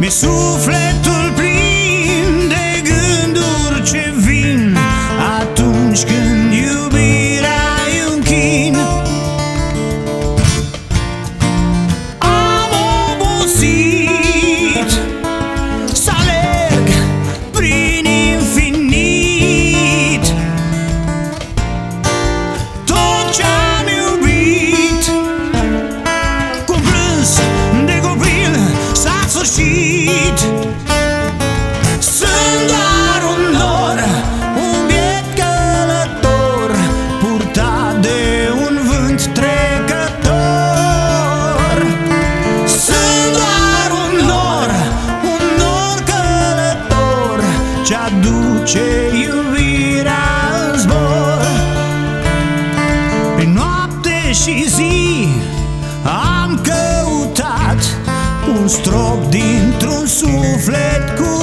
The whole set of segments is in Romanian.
Mi sufletul plin de gânduri ce vin Atunci când iubirea e un chin. Am obosit să alerg prin infinit. Tot ce-am iubit Cu plâns de copil s-a sfârșit Sunt doar un nor, un biet călător Purtat de un vânt trecător. Sunt doar un nor, un nor călător Ce aduce iubirea în zbor. Prin noapte și zi am căutat Un strop dintr-un suflet curat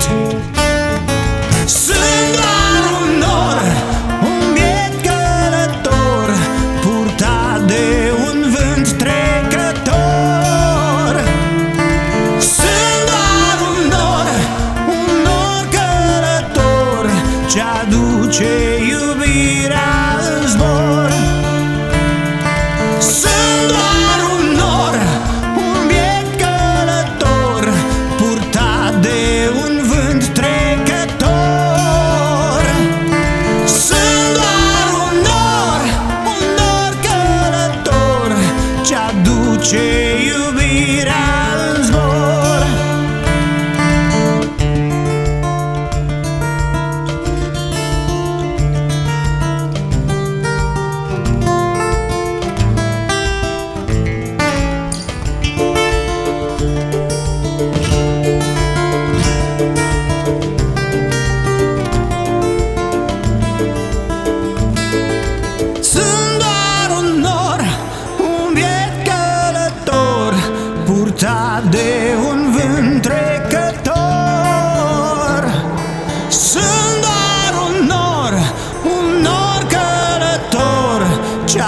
sfârșit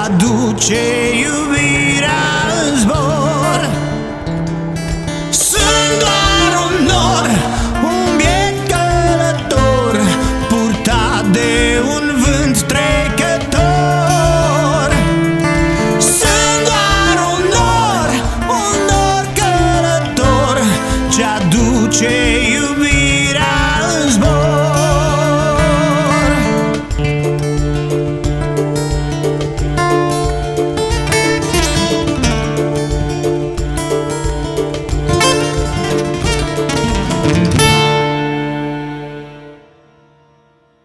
aduce iubirea în zbor